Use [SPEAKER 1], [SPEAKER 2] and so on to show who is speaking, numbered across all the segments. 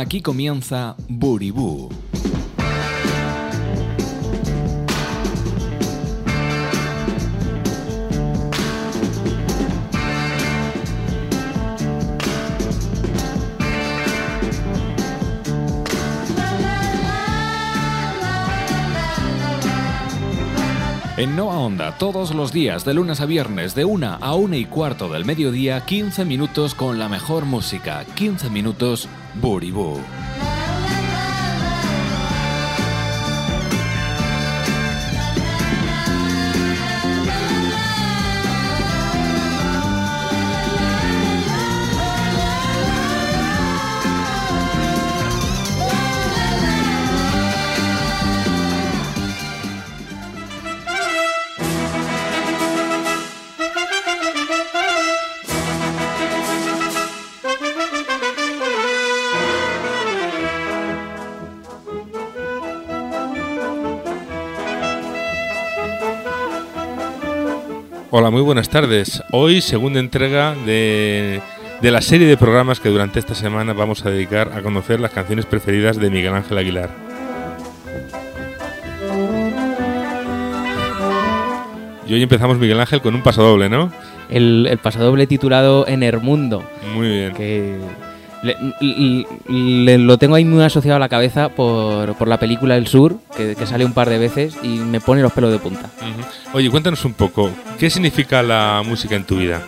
[SPEAKER 1] Aquí comienza Buribú. En Noa Onda, todos los días, de lunes a viernes, de una a una y cuarto del mediodía, 15 minutos con la mejor música. 15 minutos Buribú.
[SPEAKER 2] Hola, muy buenas tardes. Hoy segunda entrega de, de, la serie de programas que durante esta semana vamos a dedicar a conocer las canciones preferidas de Miguel Ángel Aguilar. Y hoy empezamos, Miguel Ángel, con un pasodoble, ¿no?
[SPEAKER 3] El, el pasodoble titulado En el Mundo.
[SPEAKER 2] Muy bien.
[SPEAKER 3] Que le, le, lo tengo ahí muy asociado a la cabeza por, por la película El Sur, que, sale un par de veces y me pone los pelos de punta.
[SPEAKER 2] Oye, cuéntanos un poco, ¿qué significa la música en tu vida?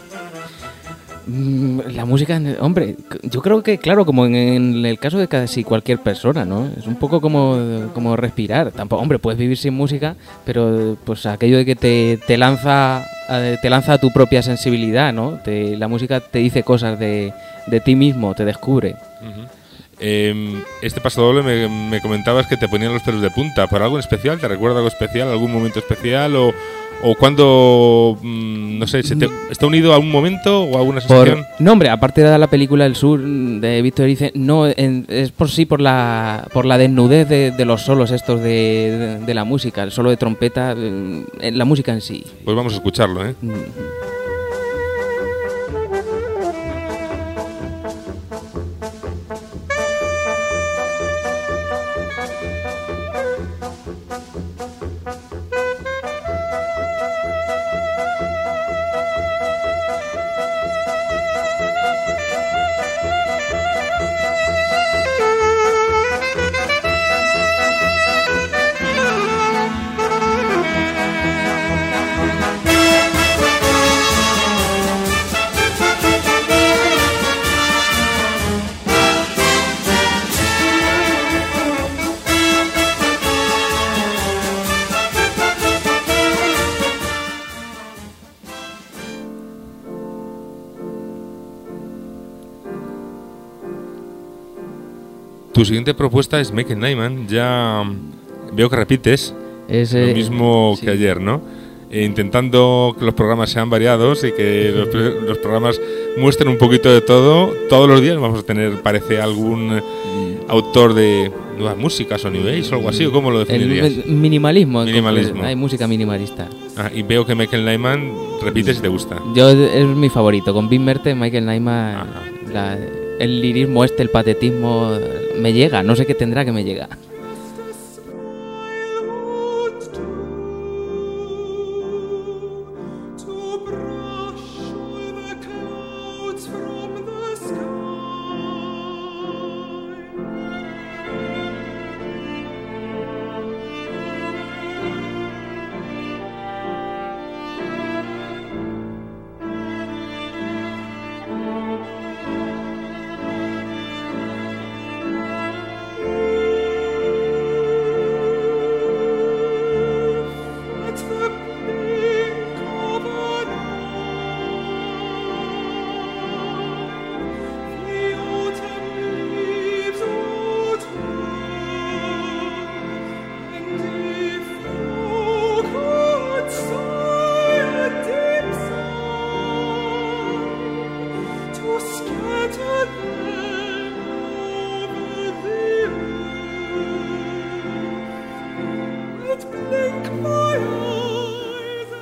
[SPEAKER 3] Mm, La música, hombre, yo creo que, claro, como en, el caso de casi cualquier persona, ¿no? Es un poco como, como respirar. Tampoco, hombre, puedes vivir sin música, pero pues aquello de que te, te lanza te lanza tu propia sensibilidad, ¿no? Te, la música te dice cosas de, de ti mismo, te descubre.
[SPEAKER 2] Uh -huh. eh, este pasodoble me, me, comentabas que te ponían los pelos de punta. ¿Por algo en especial? ¿Te recuerda algo especial? ¿Algún momento especial? ¿O, o cuando, mmm, no sé, se te, está unido a un momento o a una sensación?
[SPEAKER 3] Por, no, hombre, aparte de la película El Sur de Víctor dice, no, en, es por sí por la, por la desnudez de, de los solos estos de, de, de, la música, el solo de trompeta, la música en sí.
[SPEAKER 2] Pues vamos a escucharlo, ¿eh? Mm. Tu siguiente propuesta es Make Nyman. Ya veo que repites
[SPEAKER 3] es,
[SPEAKER 2] lo mismo sí. que ayer, ¿no? E intentando que los programas sean variados y que los, los, programas muestren un poquito de todo. Todos los días vamos a tener, parece, algún autor de nuevas músicas o New Age o algo así. ¿o ¿Cómo lo definirías?
[SPEAKER 3] El, el minimalismo.
[SPEAKER 2] Minimalismo.
[SPEAKER 3] Hay música minimalista.
[SPEAKER 2] Ah, y veo que Michael Nyman repites y te gusta.
[SPEAKER 3] Yo es mi favorito. Con Bim Merte, Michael Nyman, la, el lirismo este, el patetismo, me llega. No sé qué tendrá que me llega.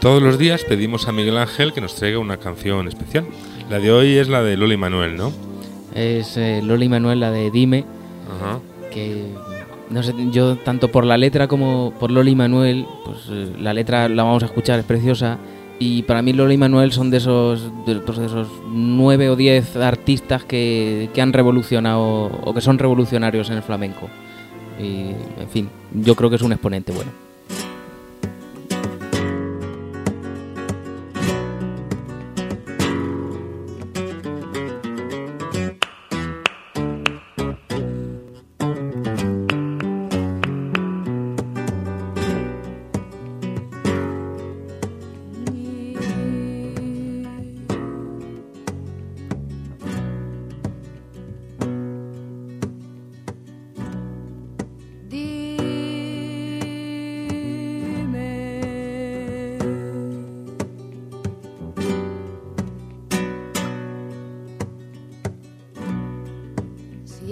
[SPEAKER 2] Todos los días pedimos a Miguel Ángel que nos traiga una canción especial. La de hoy es la de Lola y Manuel, ¿no?
[SPEAKER 3] Es eh, Lola y Manuel, la de Dime.
[SPEAKER 4] Ajá.
[SPEAKER 3] que no sé, yo tanto por la letra como por Loli Manuel, pues eh, la letra la vamos a escuchar, es preciosa. Y para mí Loli Manuel son de esos, de, pues, de esos nueve o diez artistas que, que han revolucionado o que son revolucionarios en el flamenco. Y, en fin, yo creo que es un exponente bueno.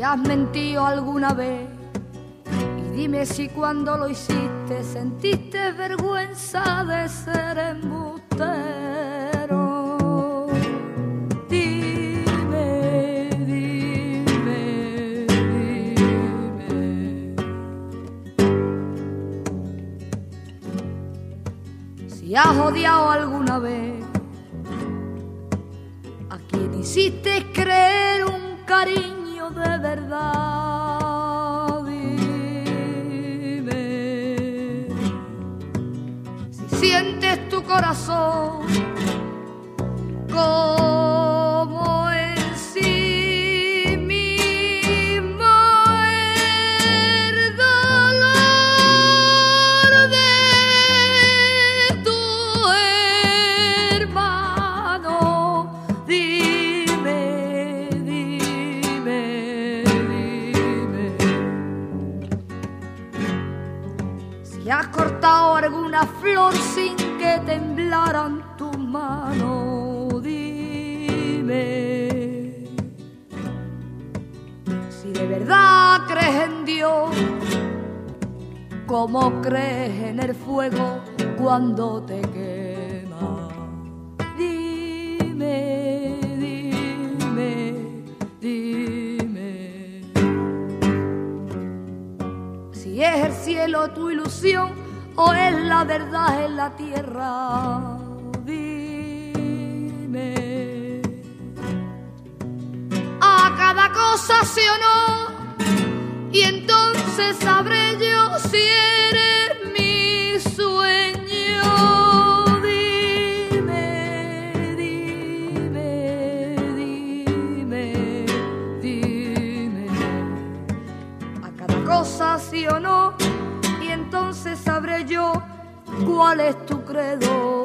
[SPEAKER 5] Has mentido alguna vez y dime si cuando lo hiciste sentiste vergüenza de ser embustero. Dime, dime, dime. Si has odiado alguna sientes tu corazón como cortado alguna flor sin que temblaran tus manos, dime. Si de verdad crees en Dios, como crees en el fuego cuando te quema. Dime, dime, dime. Si es el cielo tu ilusión o es la verdad en la tierra. Dime. A cada cosa sí o no. Y entonces sabré yo si eres mi sueño. Dime, dime, dime, dime. A cada cosa sí o no. Cuál es tu credo.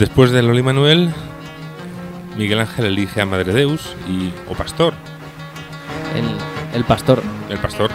[SPEAKER 4] Después de Loli Manuel, Miguel Ángel elige a Madre Deus y o Pastor,
[SPEAKER 3] El, el pastor.
[SPEAKER 4] el Pastor.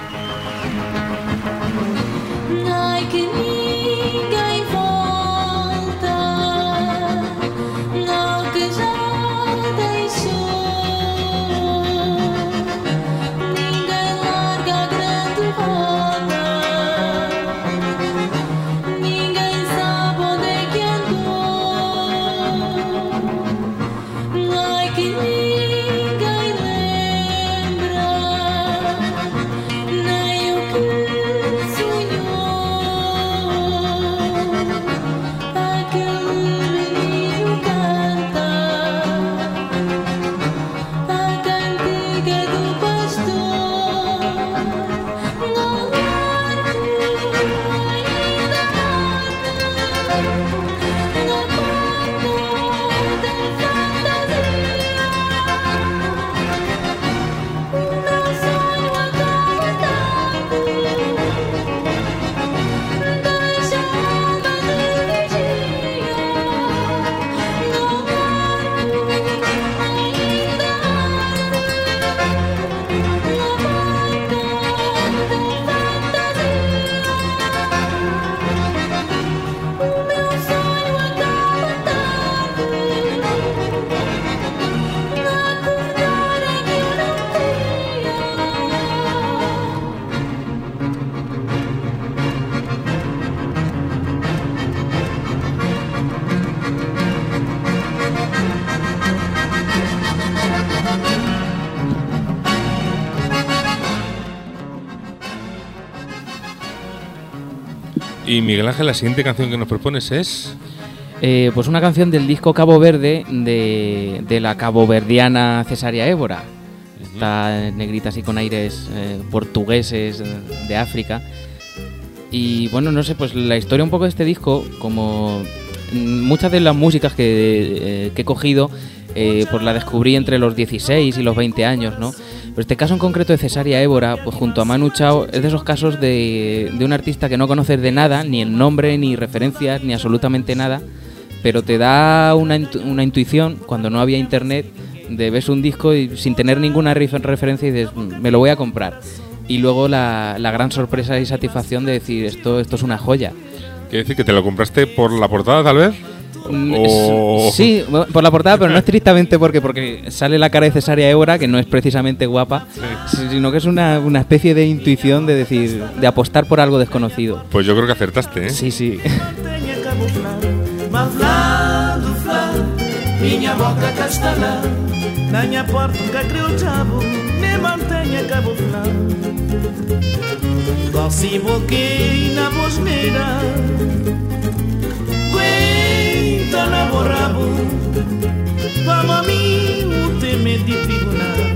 [SPEAKER 2] Y Miguel Ángel, la siguiente canción que nos propones es...
[SPEAKER 3] Eh, pues una canción del disco Cabo Verde de, de la caboverdiana Cesaria Évora. Esta negrita así con aires eh, portugueses eh, de África. Y bueno, no sé, pues la historia un poco de este disco, como muchas de las músicas que, eh, que he cogido, pues la descubrí entre los 16 y los 20 años, ¿no? Pero este caso en concreto de Cesaria Évora, pues junto a Manu Chao, es de esos casos de, de un artista que no conoces de nada, ni el nombre, ni referencias, ni absolutamente nada, pero te da una, una intuición cuando no había internet de ves un disco y sin tener ninguna refer- referencia y dices, "Mm, me lo voy a comprar. Y luego la, la gran sorpresa y satisfacción de decir, esto, esto es una joya.
[SPEAKER 2] Quiere decir que te lo compraste por la portada, tal vez.
[SPEAKER 3] Mm,
[SPEAKER 2] O-
[SPEAKER 3] es- Sí, por la portada, pero no estrictamente porque, porque sale la cara de Cesárea Évora, que no es precisamente guapa, sino que es una, una especie de intuición de decir, de apostar por algo desconocido.
[SPEAKER 2] Pues yo creo que acertaste, ¿eh?
[SPEAKER 3] Sí, sí.
[SPEAKER 6] Tá na borrabo. Vamos a mí Un teme de tribunal.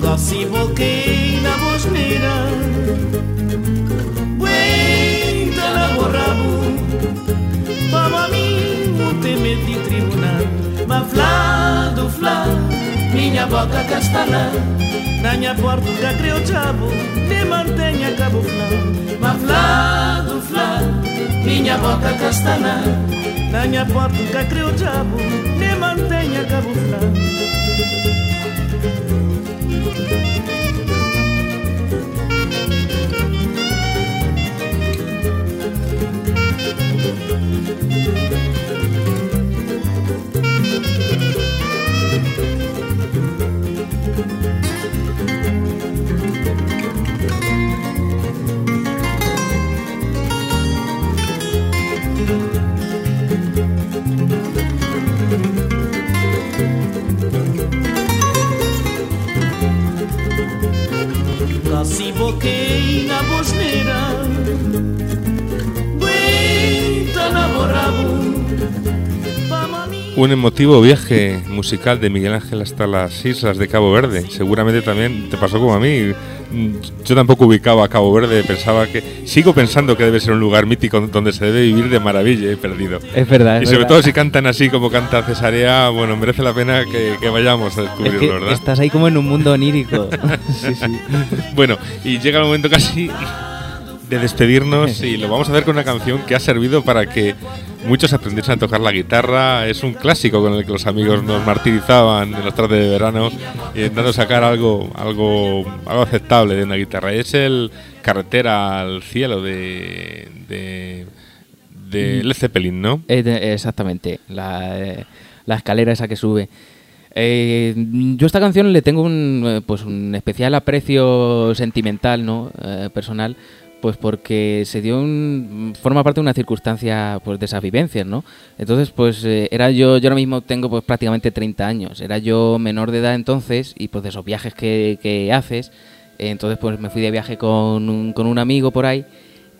[SPEAKER 6] Gossi volquei na bosneira Buenta la borrabu Vamos a mí Un teme de tribunal. Mas flá do flá Minha boca castelã Naña minha porta creu diabo Me manteña cabo flá Ma flá do flá minha bota castanã. Na minha porta creu o diabo, me mantenha cabuflando.
[SPEAKER 2] Un emotivo viaje musical de Miguel Ángel hasta las islas de Cabo Verde. Seguramente también te pasó como a mí. Yo tampoco ubicaba a Cabo Verde, pensaba que. Sigo pensando que debe ser un lugar mítico donde se debe vivir de maravilla, he perdido.
[SPEAKER 3] Es verdad.
[SPEAKER 2] Y
[SPEAKER 3] es
[SPEAKER 2] sobre
[SPEAKER 3] verdad.
[SPEAKER 2] todo si cantan así como canta Cesarea, bueno, merece la pena que, que vayamos a
[SPEAKER 3] Es
[SPEAKER 2] descubrirlo,
[SPEAKER 3] que
[SPEAKER 2] ¿verdad?
[SPEAKER 3] estás ahí como en un mundo onírico. sí, sí.
[SPEAKER 2] Bueno, y llega el momento casi de despedirnos y lo vamos a hacer con una canción que ha servido para que muchos aprendiesen a tocar la guitarra. Es un clásico con el que los amigos nos martirizaban en las tardes de verano intentando sacar algo, algo, algo aceptable de una guitarra. Es el Carretera al Cielo de, de, de Led Zeppelin, ¿no?
[SPEAKER 3] Eh, exactamente, la, eh, la escalera esa que sube. Eh, yo a esta canción le tengo un, eh, pues un especial aprecio sentimental, ¿no? Eh, personal, pues porque se dio un, forma parte de una circunstancia pues de esas vivencias, ¿no? Entonces, pues eh, era yo, yo ahora mismo tengo pues prácticamente 30 años, era yo menor de edad entonces y pues de esos viajes que, haces, eh, entonces pues me fui de viaje con un, con un amigo por ahí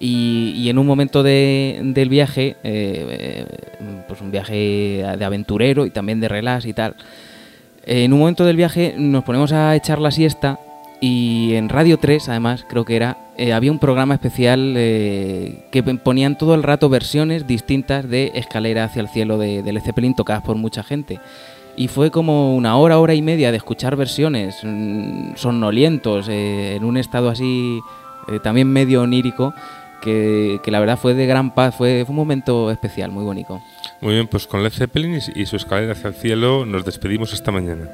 [SPEAKER 3] y, y en un momento de- del viaje, eh, eh, pues un viaje de aventurero y también de relax y tal, en un momento del viaje nos ponemos a echar la siesta y en Radio 3, además, creo que era, eh, había un programa especial eh, que ponían todo el rato versiones distintas de Escalera hacia el cielo de, de Led Zeppelin tocadas por mucha gente. Y fue como una hora, hora y media de escuchar versiones mm, somnolientos, eh, en un estado así eh, también medio onírico, que, que la verdad fue de gran paz, fue, fue un momento especial, muy bonito.
[SPEAKER 2] Muy bien, pues con Led Zeppelin y su escalera hacia el cielo nos despedimos esta mañana.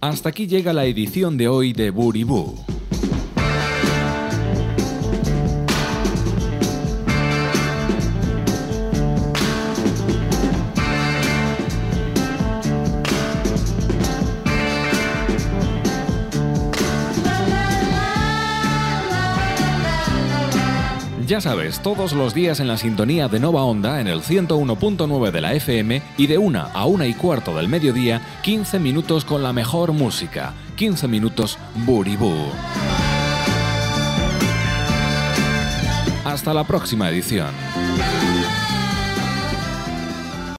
[SPEAKER 1] Hasta aquí llega la edición de hoy de Buribú. Ya sabes, todos los días en la sintonía de Nova Onda en el 101.9 de la FM y de una a una y cuarto del mediodía, 15 minutos con la mejor música. 15 minutos Buribú. Hasta la próxima edición.